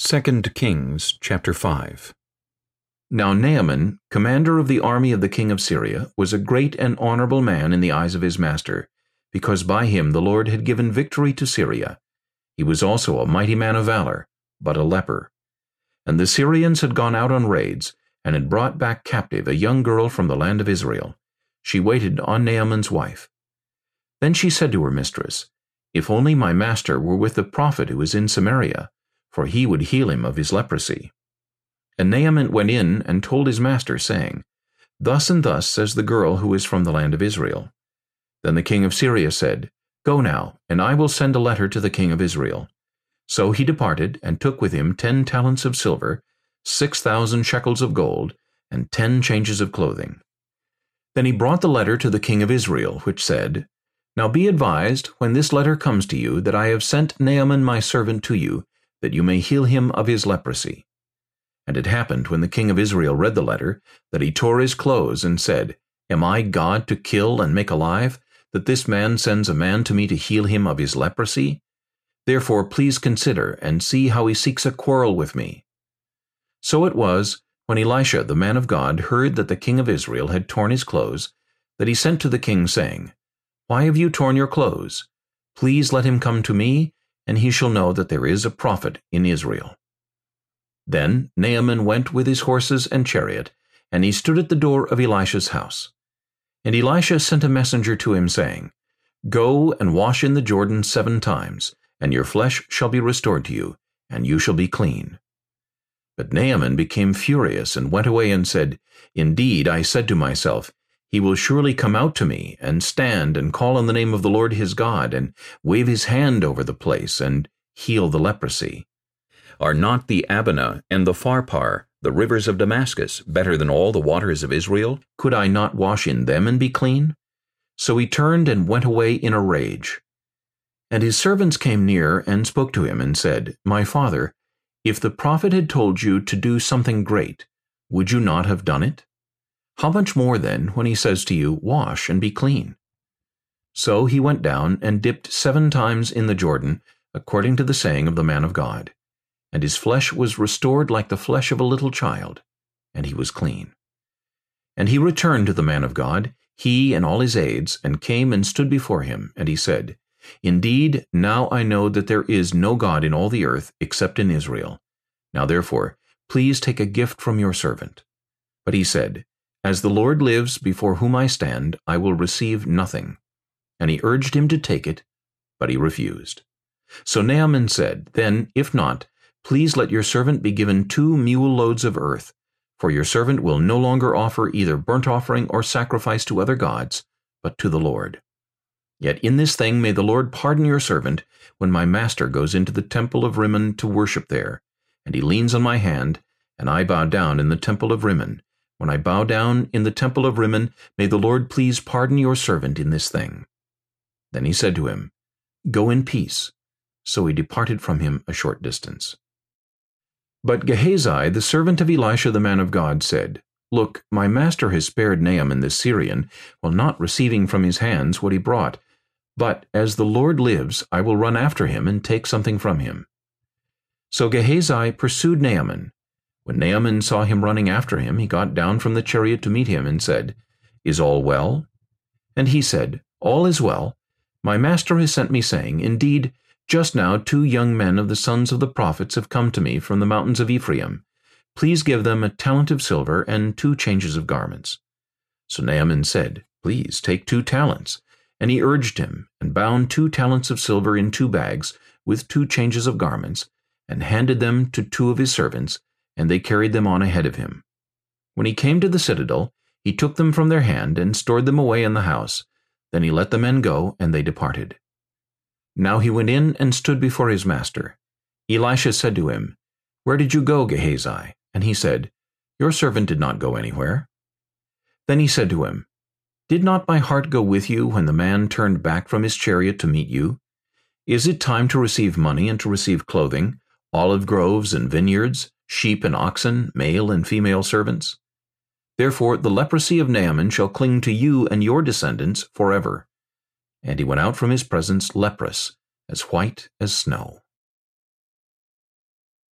2 Kings chapter 5 Now Naaman, commander of the army of the king of Syria, was a great and honorable man in the eyes of his master, because by him the Lord had given victory to Syria. He was also a mighty man of valor, but a leper. And the Syrians had gone out on raids, and had brought back captive a young girl from the land of Israel. She waited on Naaman's wife. Then she said to her mistress, If only my master were with the prophet who is in Samaria, for he would heal him of his leprosy. And Naaman went in and told his master, saying, Thus and thus says the girl who is from the land of Israel. Then the king of Syria said, Go now, and I will send a letter to the king of Israel. So he departed, and took with him ten talents of silver, six thousand shekels of gold, and ten changes of clothing. Then he brought the letter to the king of Israel, which said, Now be advised, when this letter comes to you, that I have sent Naaman my servant to you, that you may heal him of his leprosy. And it happened, when the king of Israel read the letter, that he tore his clothes and said, Am I God to kill and make alive, that this man sends a man to me to heal him of his leprosy? Therefore please consider, and see how he seeks a quarrel with me. So it was, when Elisha the man of God heard that the king of Israel had torn his clothes, that he sent to the king, saying, Why have you torn your clothes? Please let him come to me, and he shall know that there is a prophet in Israel. Then Naaman went with his horses and chariot, and he stood at the door of Elisha's house. And Elisha sent a messenger to him, saying, Go and wash in the Jordan seven times, and your flesh shall be restored to you, and you shall be clean. But Naaman became furious, and went away and said, Indeed, I said to myself, he will surely come out to me, and stand and call on the name of the Lord his God, and wave his hand over the place, and heal the leprosy. Are not the Abana and the Pharpar, the rivers of Damascus, better than all the waters of Israel? Could I not wash in them and be clean? So he turned and went away in a rage. And his servants came near and spoke to him and said, My father, if the prophet had told you to do something great, would you not have done it? How much more then when he says to you, Wash and be clean? So he went down and dipped seven times in the Jordan, according to the saying of the man of God. And his flesh was restored like the flesh of a little child, and he was clean. And he returned to the man of God, he and all his aides, and came and stood before him, and he said, Indeed, now I know that there is no God in all the earth except in Israel. Now therefore, please take a gift from your servant. But he said, as the Lord lives before whom I stand, I will receive nothing. And he urged him to take it, but he refused. So Naaman said, Then, if not, please let your servant be given two mule loads of earth, for your servant will no longer offer either burnt offering or sacrifice to other gods, but to the Lord. Yet in this thing may the Lord pardon your servant, when my master goes into the temple of Rimmon to worship there, and he leans on my hand, and I bow down in the temple of Rimmon, when I bow down in the temple of Rimmon, may the Lord please pardon your servant in this thing. Then he said to him, Go in peace. So he departed from him a short distance. But Gehazi, the servant of Elisha the man of God, said, Look, my master has spared Naaman the Syrian, while not receiving from his hands what he brought. But as the Lord lives, I will run after him and take something from him. So Gehazi pursued Naaman, when Naaman saw him running after him, he got down from the chariot to meet him and said, Is all well? And he said, All is well. My master has sent me, saying, Indeed, just now two young men of the sons of the prophets have come to me from the mountains of Ephraim. Please give them a talent of silver and two changes of garments. So Naaman said, Please take two talents. And he urged him, and bound two talents of silver in two bags, with two changes of garments, and handed them to two of his servants, and they carried them on ahead of him. When he came to the citadel, he took them from their hand and stored them away in the house. Then he let the men go, and they departed. Now he went in and stood before his master. Elisha said to him, Where did you go, Gehazi? And he said, Your servant did not go anywhere. Then he said to him, Did not my heart go with you when the man turned back from his chariot to meet you? Is it time to receive money and to receive clothing, olive groves and vineyards, sheep and oxen, male and female servants. Therefore the leprosy of Naaman shall cling to you and your descendants forever. And he went out from his presence leprous, as white as snow.